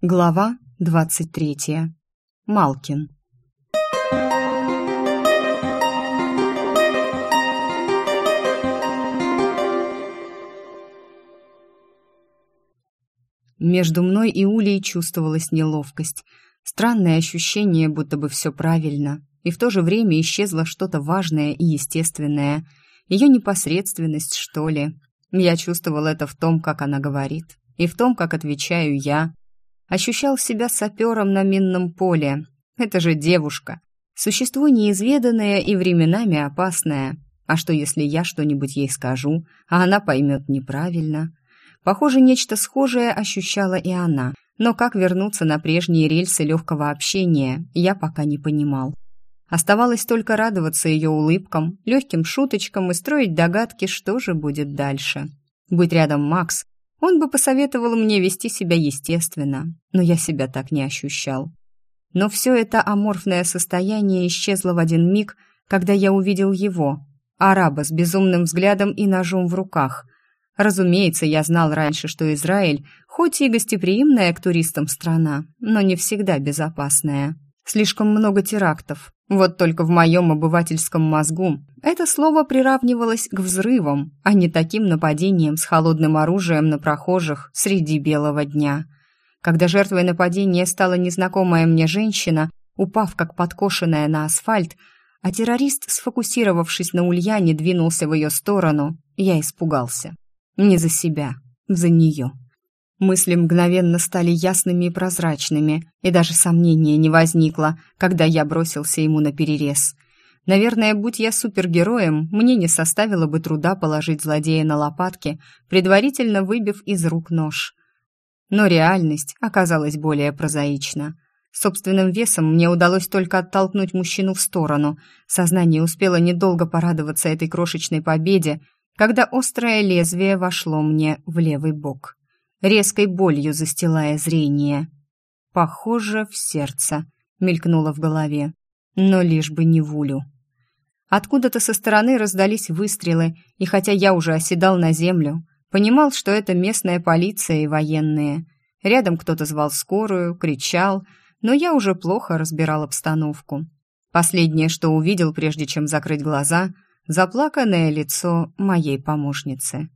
Глава двадцать третья. Малкин. Между мной и Улей чувствовалась неловкость. Странное ощущение, будто бы все правильно. И в то же время исчезло что-то важное и естественное. Ее непосредственность, что ли. Я чувствовал это в том, как она говорит. И в том, как отвечаю я ощущал себя сапером на минном поле. Это же девушка. Существо неизведанное и временами опасное. А что, если я что-нибудь ей скажу, а она поймет неправильно? Похоже, нечто схожее ощущала и она. Но как вернуться на прежние рельсы легкого общения, я пока не понимал. Оставалось только радоваться ее улыбкам, легким шуточкам и строить догадки, что же будет дальше. Быть рядом Макс он бы посоветовал мне вести себя естественно, но я себя так не ощущал. Но все это аморфное состояние исчезло в один миг, когда я увидел его, араба с безумным взглядом и ножом в руках. Разумеется, я знал раньше, что Израиль, хоть и гостеприимная к туристам страна, но не всегда безопасная. Слишком много терактов, вот только в моем обывательском мозгу это слово приравнивалось к взрывам, а не таким нападениям с холодным оружием на прохожих среди белого дня. Когда жертвой нападения стала незнакомая мне женщина, упав как подкошенная на асфальт, а террорист, сфокусировавшись на Ульяне, двинулся в ее сторону, я испугался. Не за себя, за нее. Мысли мгновенно стали ясными и прозрачными, и даже сомнения не возникло, когда я бросился ему на перерез. Наверное, будь я супергероем, мне не составило бы труда положить злодея на лопатки, предварительно выбив из рук нож. Но реальность оказалась более прозаична. Собственным весом мне удалось только оттолкнуть мужчину в сторону. Сознание успело недолго порадоваться этой крошечной победе, когда острое лезвие вошло мне в левый бок резкой болью застилая зрение. «Похоже, в сердце», — мелькнуло в голове. «Но лишь бы не в улю». Откуда-то со стороны раздались выстрелы, и хотя я уже оседал на землю, понимал, что это местная полиция и военные. Рядом кто-то звал скорую, кричал, но я уже плохо разбирал обстановку. Последнее, что увидел, прежде чем закрыть глаза, заплаканное лицо моей помощницы.